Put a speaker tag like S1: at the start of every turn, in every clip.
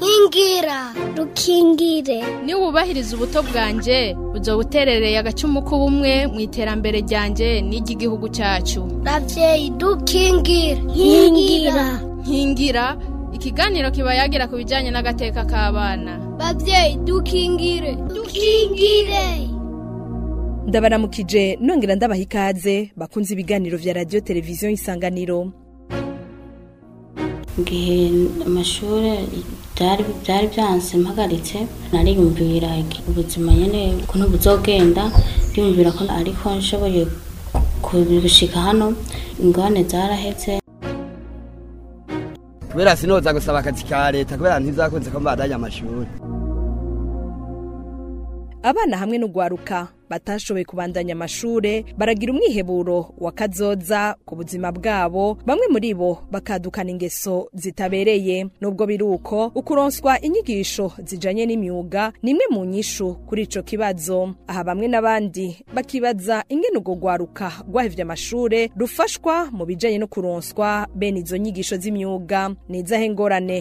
S1: مکے
S2: ندا ہی بخون
S3: زبان byari byari byanse mpagaritse narimbira ubuzima nyine ukuntu buzogenda ndimbira ko ariko nshoboye gushika hano ingorane zarahetse
S4: kubera sinoza gusaba akazi ka leta kubera ntizakunze ko mbadajya amashuri
S2: abana hamwe n'ugwaruka بتا سر خوبان دن مسے برا گرونی ہو وکھا زو جا جب گا بمگی میری وو بخا دکھا سو جت بےرے نو گوی روکھو اخروس کو میو گا number خوری چوکھی وم احا بمگی نو دا انگی نگو گو روا گو جما سور رو فس کو موبی جی نو خوروں کو گورانا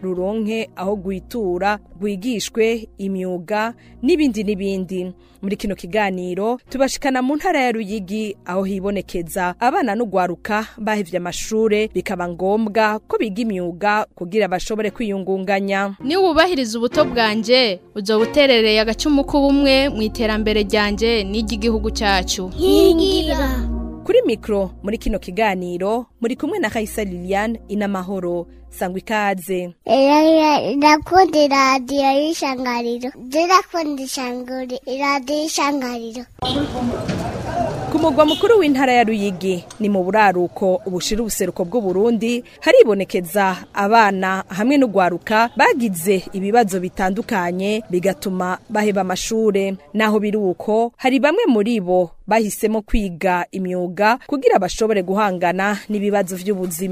S2: کورو ہی اہو گئی تو را گئی اسکوے ای میو گا نیبی نیبین مکھ نوکوباسی منہارا روی گی آبانہ نو گواروا باہر ریخاب گم گا کبھی گی میو گا کھو گیرا بار سبر کھئوں گا نیو باہر جو
S1: تھے موقع
S2: خری میخرو مرکھی نو کی گا نو مریخو منائی سے کھمو گا مکرو ان ہر ارو یہگی نمبر اروکھو ابو سرو سروکھ بور دی ہری بو نیجھا آمگے نو گو روا بھے ابھی وبا بیگ بھائی بس روب بھی روکھو ہری بوری وو باہ مو گا کھوگیر بسروبر گوہا نیبی ویز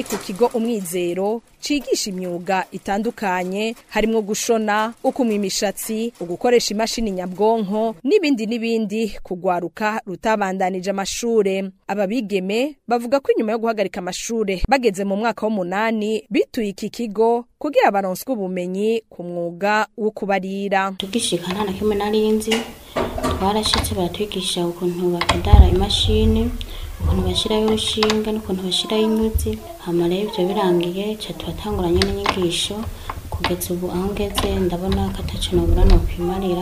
S2: کمومیو گا دے ہاریم گوشنا اخمیسی ماسی نام گن ہندی نیب اندی خوا روکھا روتا باندانی جما سورے آب بھی گیمے بابو گا کئی نمایا گوا گری کھا ما سورے با گیت زما کو موانی کھی گو کبا نس کو میگی گا دیکھے
S3: شروسی انگلش ہمارے بھی رنگی چھت ہمیں سوچا چاہیے نا کتنا چنوگرا نوفی ماری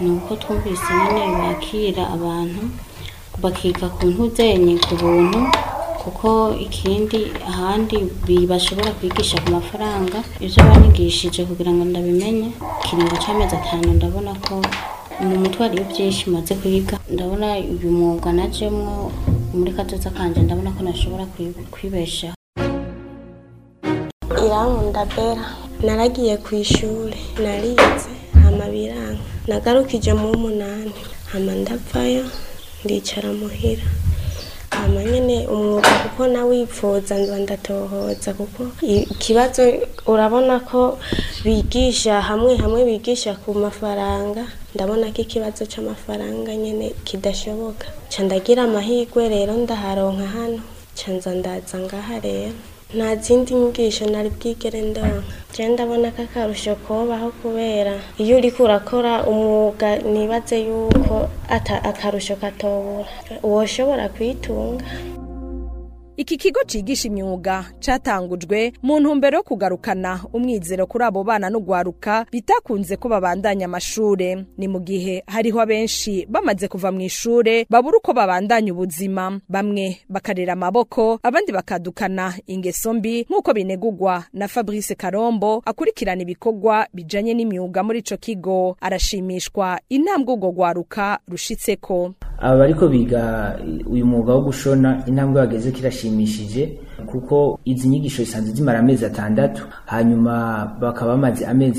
S3: نہ کھیرا کھی کا ہاں باس گا مافرا ہو گرا گندو اسماجیونا گانا جمع امریکہ سو گرا خوب نارا گیا نا روزما میرا بونا ہمیں ہمیں سکھو رگا دا بونا کھیوا چھ مفران گا نی کھی دا گا سن دا کیرا مہی کو چند ہارے نارجن تھین سنگی کم فرینڈا بنا خارو سکویر یہ خوراک امو گانے بات
S2: آخر روس کھاتو شراک من ہم بے خو گارو خان خورا بو نو گوا روکھا ہری ہومنی سر بابو رو بابا اندانویم بم نے باخو ابن باخا د انگی سومبھی مو کو نی گوگو نفا سکھا روبو اخوری کھیرا نیو گونی گا میری چوکی گو ارا میش کو
S5: میرے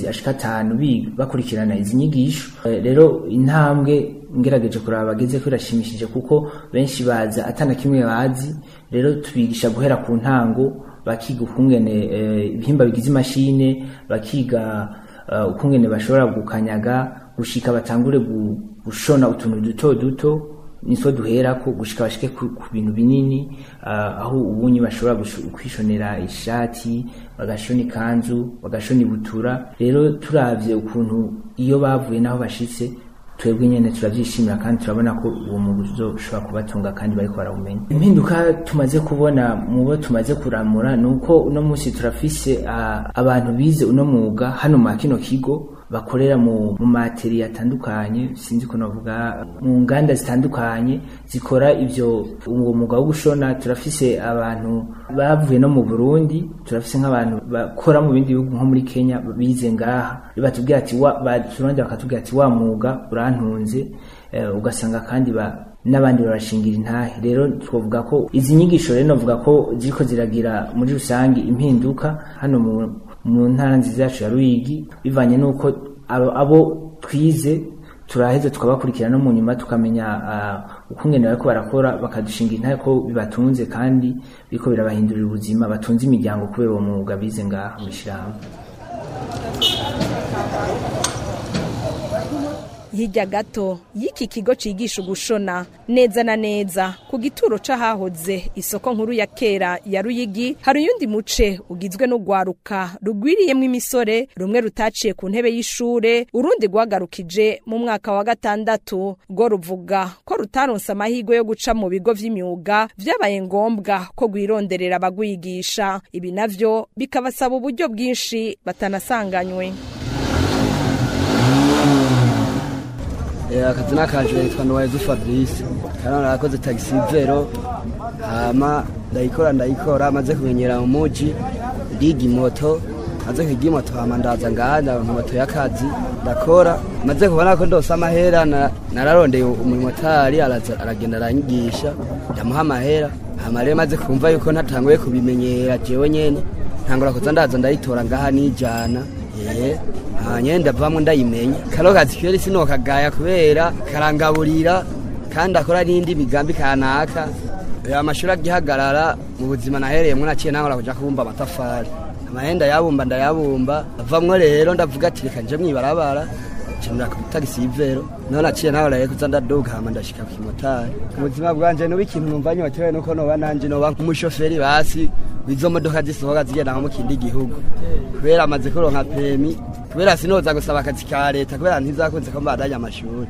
S5: اشکا تھا نونیگوی جگہ کھوکھو اتنا تھوی گیراک باقی گھوم گئے باجماسی نے باقی گھومگی نے باسی گاسی خاؤسون د سو دیر کو خوبی نوبی بھائی سربر سو نا تھی اور سونی خانج اور تھوڑا ٹھوسے اخ نو او بھونا سے نور خاندھ بنا موبا خوب خاندی دھو تھو نوب خورا مور نو اُن موسی نوبی سے اُنمو ہنکھی نوکو بخور مو مکھا سنجوکھا گاندھا جی خورا موغا سر نا چورپسی سے بھونا موبائل چورپسنگ خورموک بی گا موان سے گا خاند نبد ہر خوب گاکھو اجمیگ نو گاکھو جی خوا مجھے امہین خا ہن جی ارنی نو ابو کھے چھاحت خوشی را نو نمک مکھنگ سنگی نا تھوان بھی خوب ہندوز میانگویب گا بھی جنگا مشہور
S2: ہو یہ کھی گو گی شو گوشنا نی جنا نی جا کتو روچاکھ یارو یہ گی ہر یوندی موچے اُگیج گو روا رگیری مسورے رم گرو تھا خونب اس روکید ما گان دور گور تھاروں سما ہی موبی گو مو گا گو گا کھو گئی رو دے ری رب گوئی گیسا نب جو سب بوجھ گی شری بتان سا گانو
S4: مجھ میرے را مو جی گی مو مجھے متوازن مجھے نارا روا انگیس ماہر ہمارے مجھے میر چی وی تھو رنگ بن دیکھو گاس گائے گا اندی خا مکی منا چین دیا برابر chimra kutagisi ivero nola chiye nawa laye kutanda doga ama ndashika ku motari muzima bwanje no bikintu numva nyo atewe nuko no bananje no banku mushoferi basi bizoma doka zisoga zigenda mu kindi gihugu kubera amazi kuronka pemi kubera sinoza gusaba akazi ka leta kubera ntizakunze ko mbadaje amashuri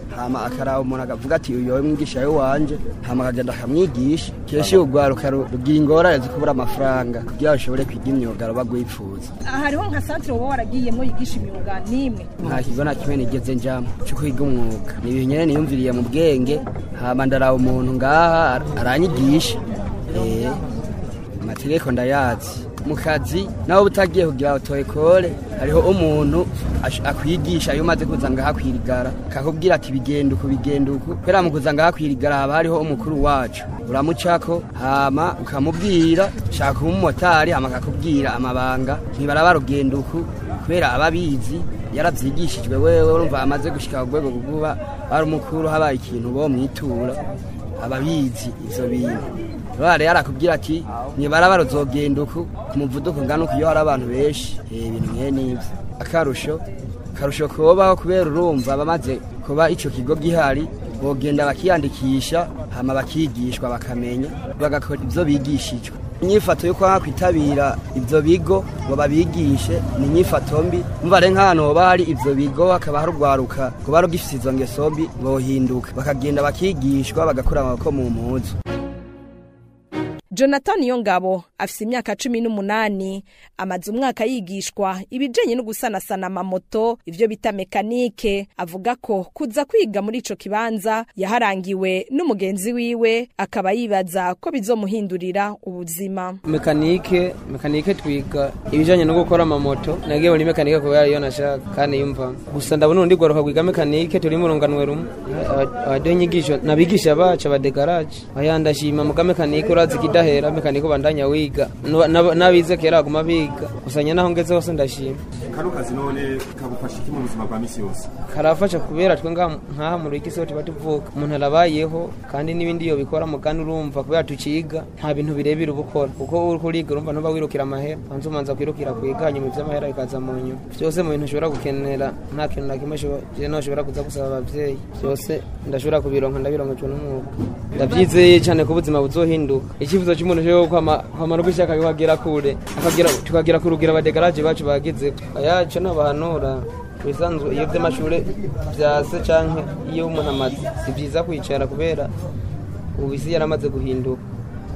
S4: hama akara wa mwana kafugati uyo mngisha yu anje hama kajanda kwa mngish kiesi ugwaru karu lugi ingora ya zikubura mafranga kukia ushole kuigini yu gara wa guifuz
S2: ahari honga santri wa wala giye mo yigishi miunga nime
S4: na kigona kime ni jetze njamu chuku higumu mwuka ni wihinyene ni umvili ya mbuge hama ndara wa mwana nga aranyigish ee matile kondayazi جنگا خواہ خوب گرا گینگین روخو جنگا خواب ہا ما مکم میری گی راگار bari yarakubwira ati ni barabara zogenduka ku muvuduko ngano kiyo hari abantu benshi ibintu nke n'ibyo akarusho karusho kuba kubera urumva bamaze kuba icyo kigo gihari bogenda bakiyandikisha hama bakigishwa bakamenya bagakora ibyo bigishijwe imyifato yo kwanga kwitabira ibyo bigo ngo babigishe ni imyifato mbi mva rero nk'ahantu hoba hari ibyo bigo hakaba hari urwaruka kuba rugifite izo ngeso mbi bohinduka bakagenda bakigishwa bagakora amaboko mu mpuzu
S2: jonathan Yongabo afite imyaka cumi n'umunani amaze umwaka yigishwa ibijyanye no sana amamoto ibyo bita mekanike avuga ko kuza kwiga muri icyo kibanza yaharangiwe n'umugenzi wiwe akaba yibaza ko bizomuhindurira ubuzima
S6: mekanike mekanike twiga ibijyanye no gukora amamoto nagiye muri mekanike kubera iyo nashaka kandi yumva gusa ndabona undi goroka kwiga mekanike turi mu runganwe rumwe abaduha inyigisho n'abigisha bacu abadegaraje aya ndashima muka mekanike urazi kidahe میکانی نہور کھیلنے ل نہ کھینشور شورشوری ہمارے گراخوڑے کرا جبا گے چانگ ہے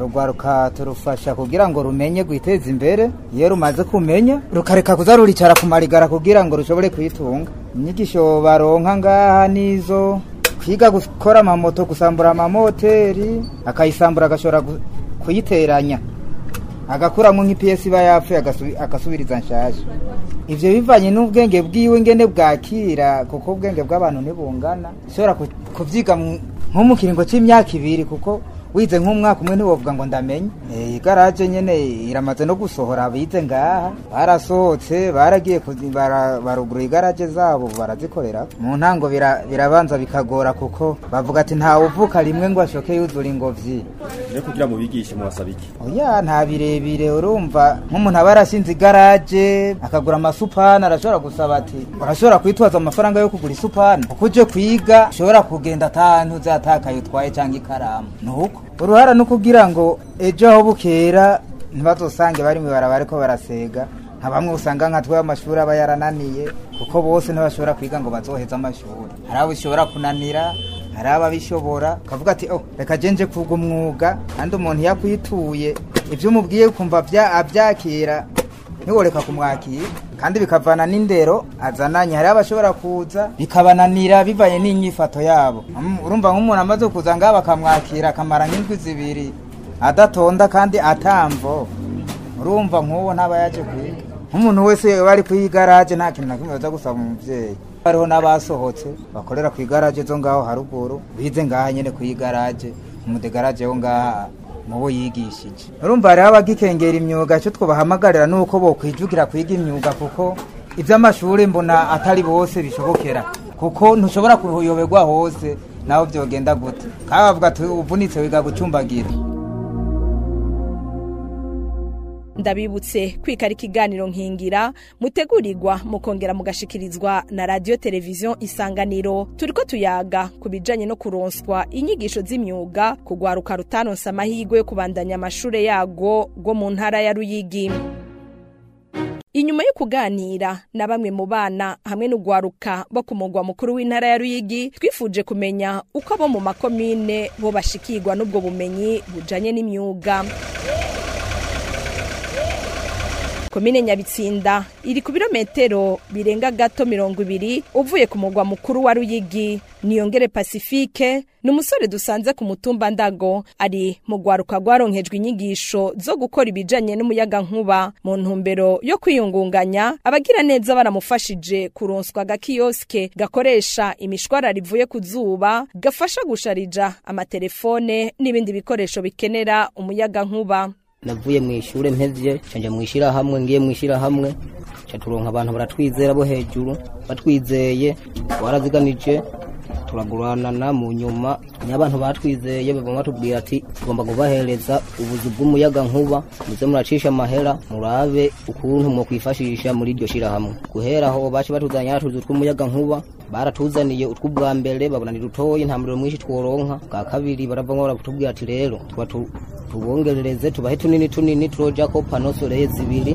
S7: روا روکات روا سا گرانگ رو میٹھے جمپر یہ روما می روا رکھا کوئی تھوارا ما مت کسانا متری آسان گی ونگین گا کھیرا ککھو گنگیب گا بن گا سرا کو موقع بھی ریو اوی ہوں بب گا دام ای گرا چیزیں نئی مساوی گا بارا سو بارہ گیے بارہ بار برآ بار منہ گوا گورا کبو گا اب خالی منگوا سو بوجھ
S4: چی
S7: خراب نو اور نو کو گرا گو ایس سا سی گا سنگو را بھائی یار شورا خوات بور کبھی اوکھا جن سے موغ منچ مبدی آپ جا کھیرا کھین بھی روزانہ کھیرا چیری آدھا روم بونا چھوڑی گرا مسے hariho nabasohotse bakorera ku igaraje zo ngaho haruguru bize ngaha nyene ku igaraje mu degaraje yo ngaha mubo yigishije urumva rero abagikengera imyuga cyo twobahamagarira nuko bokwijugira kwiga imyuga kuko ivy'amashuri mbona atari bose bishobokera kuko ntushobora kuyoberwa hose nawe byogenda gute kaba bavuga tuvunitse wiga gucumbagira
S2: دب و کگ گرویر متریگو موکھوں گیر موگا نراجیو تیرو اسبروسویو گاگواریا گو گو رہی میو خوگ نی nib mob انا ہمیں نو گوا روکا بھومو گو مکرو روی کھوئ مو مک می بوسی گو نو گوبو میئیں میتھرو بیگا گاتمیر گوبری ابو یاخو موگو موکھی نیوں گیر پھسی فی کھے نمسور دو سنجھوم باندھا گو اری مو گو رو روز گی سو جگہ نمیا گن ہوب من ہوں بےرو یو خو گیا آگے نی زو روش کورس گا کھی یو اسے گاخو رو رو یاکھو زوا گفا شا سا تیرے فون نیمن دیشو کھینے امویا گا ہوں با
S8: نیچے تھوڑا برا نانا تھی شاعر گما باراتونی گہمر بابل روح روم رواں کا خا و گیا ٹھنڈی ٹھنڈی نی ٹرو فنو سو ریویری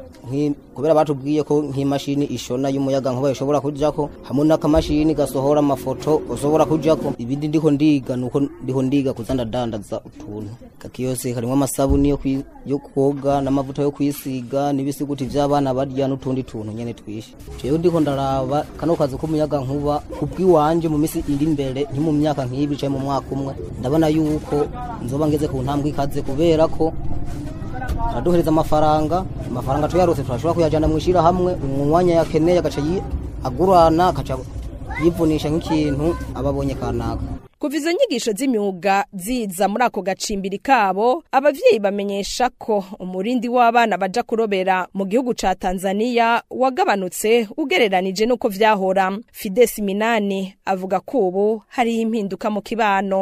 S8: گو سب رکھو جا ہماسی گاس یہ رکھو جانے
S2: کبھی زنس میو گمرا کو گا مینے سکھو میو آباد جرا موغیو گا زنی گے اگیر جی نو ہونا ابو گا کھوبو ہریم ہندو خام موب نو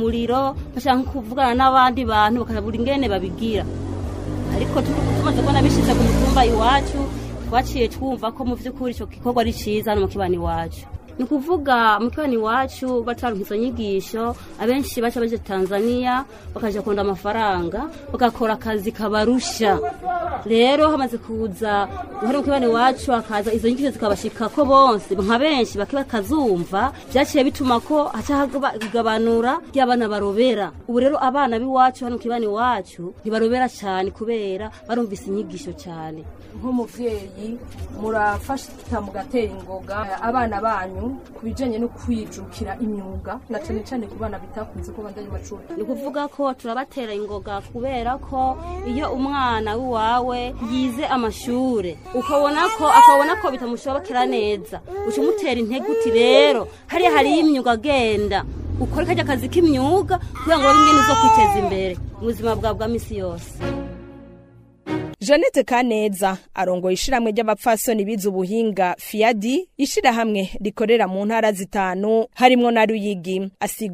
S9: موڑی رو پچھا بکار نوا دوں بو دن گیا نہیں با بھیاری بنیواج نقوا امن گیسو ابین شاپن چُنزانی رنگی خا با روشا لے روا سے نورا نبا روبیرا ابریرو آبانا چھالا اور گیسو چھالیس
S2: بات خوبیرا یہ
S9: سور اخوا نا مساوا کھیرانے مس مہترے رو ہری ہری گا گیند اوکھر کھا کھاجی کھیم گا نو مجھے
S2: گا میسی ہمکھ مونا را جا نو ہری مارو گیم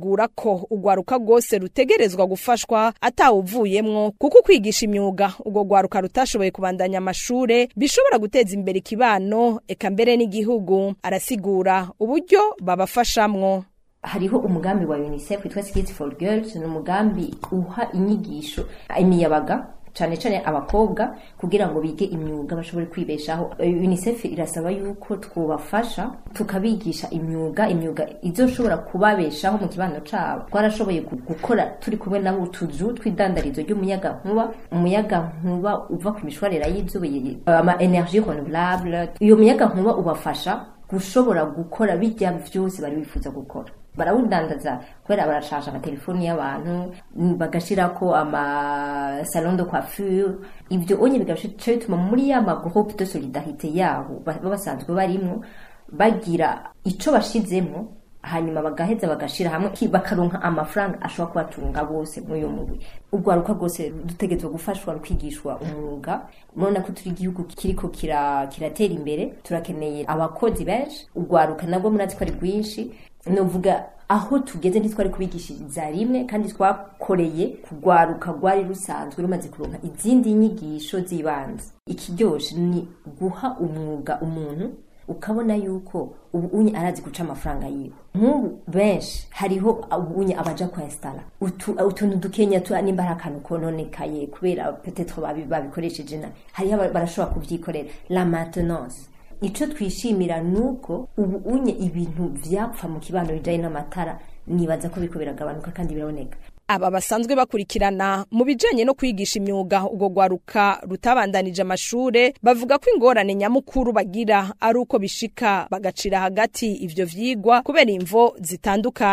S2: او رکھو روکھا گو سر تھی ریزوا گو فاس کتا ابو یہ کئی گاگو روکا روا سوانے جم بے کھا نونی گی ہوں
S10: cyane cyane abakobwa kugira ngo bige imyuga bashobore kwibeshaho UNICEF irasaba yuko twubafasha tukabigisha imyuga imyuga izoshobora kubabeshaho mu kibano cyabo twarashoboye gukora turi kumwe nabo utuzu tw'idandarizo ry'umuyaga nkuba umuyaga nkuba uva ku mishwarira y'izuba ama energie renouvelable iyo muyaga nkuba ubafasha gushobora gukora bijya byose bari bifuza gukora برا دانچا سہ سہ ٹھلیفورنی وا باشیر سیلن دکھو فوج موت سولی دہ رہی مو بیرا سیٹ جی مونی ماشرہ آما فران گو سے نا گونا چھ فری گوئی آسکو خوانو خوری روا گواری جن دیوانس بارہ خان کورکھائی بابر سرجن ہاری بارہ سکی خورس اچھ فیسی میرا نو کوئی نو جامی باندھ جائے نام کونے نو نئی
S2: رخا روا باندانی گو رو گیرا
S10: دھوکھا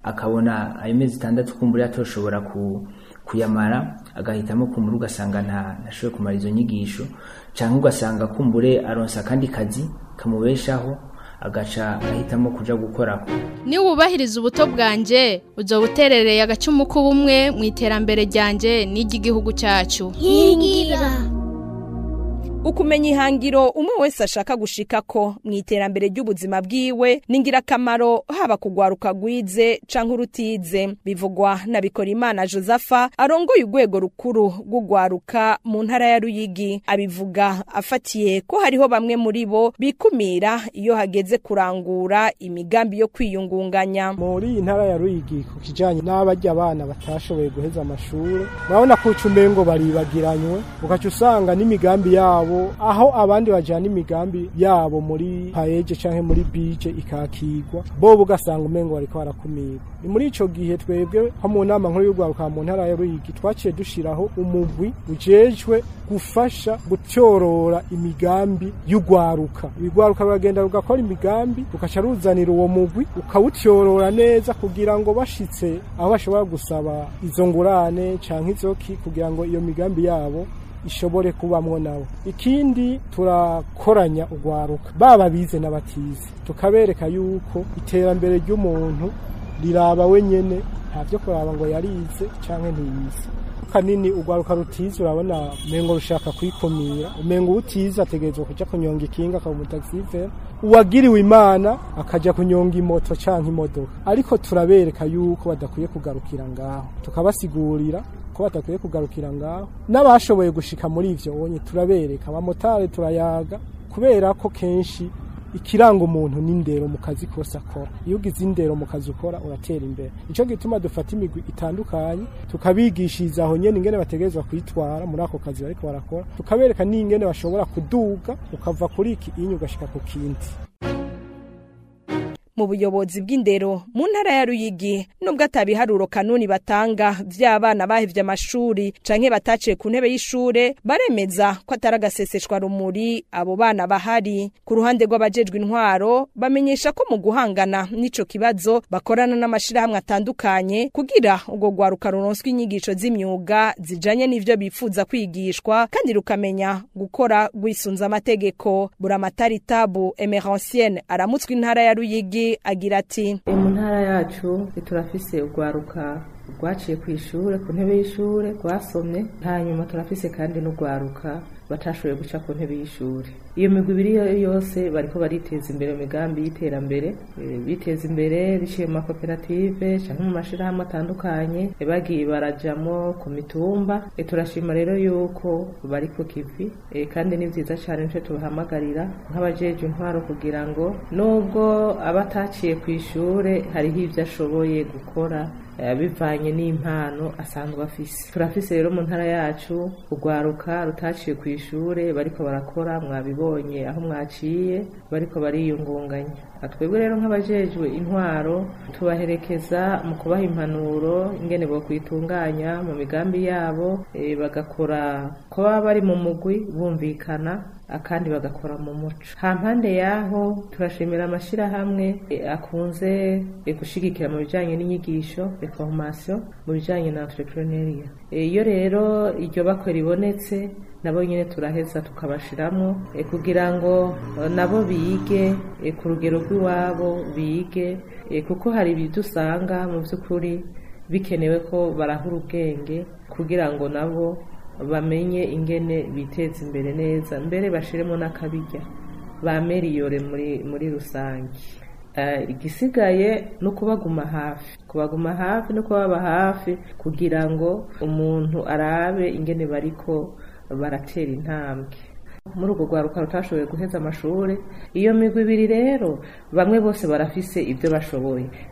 S5: مار اگرو گان کماری جو خورا
S2: اخمینو اموے سسا گوشت مارو کو خورو گو گوار مون ہرا روی گی آمگے موریو بیوی
S11: خورا گورا گان خوا آوو آبان جانگام بھی آو می چیزیں بو گا مینگو ریومی میری چو گیٹ ہمارے راوا چھو سرا امو بوئی بو رو راگام یوگو روا روکھا با گیندارگامی روا روانے جا کس با زنگوری چو کھی کنگو یہ گی آب اس بروا مو تھورا خور بابا بھی ناکھا بھی ریخائے اوگارو گارو کیرانگا باسی گڑا گر کھیرا نبا سوئے گوشا موا میگے را کھوکھیں کھیرانگو مون ہو جن دے رہا مکھا جیتمد لو خیری تھی جاگ نا مراجو راو تبھی رکھا سو راغبی کھی کھی
S2: جب دیرو مرا یہ نم گرو خا نو نو جا سوری چن بھا چیک سورے برے میزا خوش موی ابو حاری خرح گنو بینک مو گوہ گنا چوک بخور کارو خا رو نوکم گنج سنج متو برا متری طا سین ارا مرا یہ گنیا
S12: تھوڑا پیسے کون بھی سور سو نے تھوڑا پیسے رکھا بچا سوئے پوچھا بھی سور یہ می گوبھی بھاری کو بھاری تھی روم گا بی تھی تھی جن بی سی ماں کھی پے سنگھ مشاعی وی بار جامع یہ تھوڑا سی ملوکھو بھاری کھی پی کھانے جی جسام کا گو نو گو اب تھا خوشی سورے ہر گی جسو یہ کوری پائی فیس منہرا چھو روا را چیک خو سوری بھاری خوب خوراک ہم گاسی بھاری گائی بولے بھائی چیزیں آر تھوا ریسا کب ہانو انگینے بوئی تھو ممی کام بھی آب یہ با خورا کباب مومو کئی بھوم بھی خانا خاندی با خورا مومو ہمرا ہمیں خون سے یہ کوسی مجھے چاہیے نی کچھ ماسو بھائی چاہیے نا یہ ری رو یہ چوبا خریبو نیسے نبو نے تورا ہاتھا باشرا مو ایک راگو نابو کے خور گیرو آب بھی کے سا موری بیو برا ہرکے انگی خو گیران گو نبو و میگے نیٹ نی بی باسی منکھا بھی میرے مر میری روسان کسی گا یہ نو کو گھوما ہاف گھوما ہاف نواب ہاف کھیران گو من آرامے ایگینی والی کو بارا چھ نام سو میگری رے رو بگی بس بڑا سب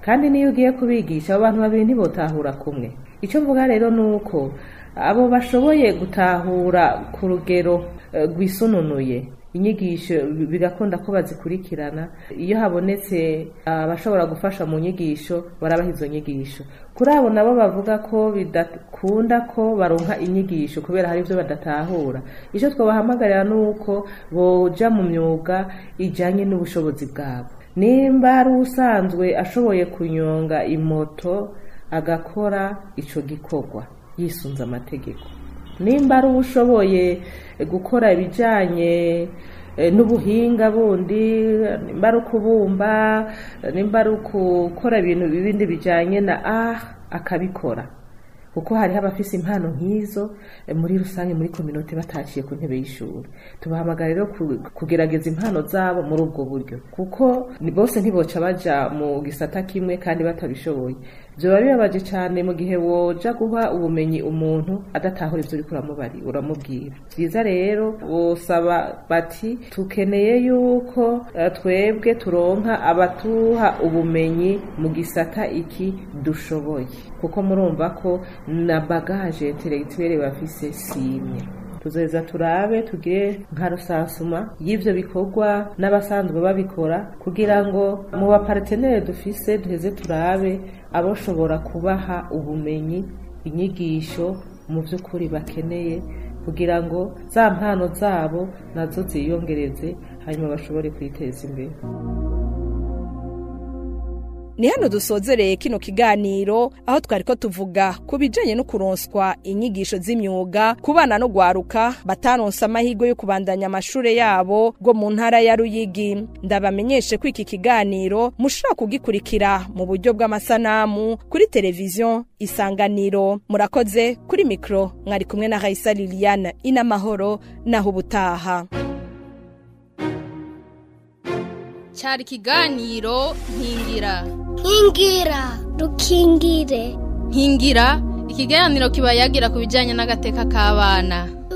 S12: خاندنی خوبی گیس بانونی بھاڑا کھے کچھ رو نو اب بار سب یہ گاڑکے رو گئی سو نو خوی کھیرانا یہ سی فاسم گیشو برابر گیشو خورا باب گاکھو خن دکھوارا اس وا میرا نو گو جام گا جانوس گا نیم بارو سانزی اشو گا متو اگا خورا اسو کو سون جما تھے گی کو نیم باروس ہوئے خور بھی جائیں بو ہنگاب ہندی بار کونبا نمبارو خور بھی نوی جا آ می مو گی سوس ککمر بہ نبا سے فی سے گھر سہ سما یہ کو سہوا بابا بھی خویرانگو اوبا فارے فی سے ٹورے ابو صبر آبہ ہا اب میئو امیبین کُکیرانا گو جا نو جا ابو نا چیلینجے ہائی میٹھے سنبھے
S2: نیحاندھ سوزرے کھینو کی گا نی روت کاری کوج گا خوبانو گوارکھا بتانو سمان دن مشرور گیم دبا منسوخ کھئی کھی گا نی رو مسرا کھوکی خوری کھیرا موبا مسا نام خرید اس نیو مراکز نہ
S1: رکھ گیرا کو بھی جائیں نہ کتے کھاوا نا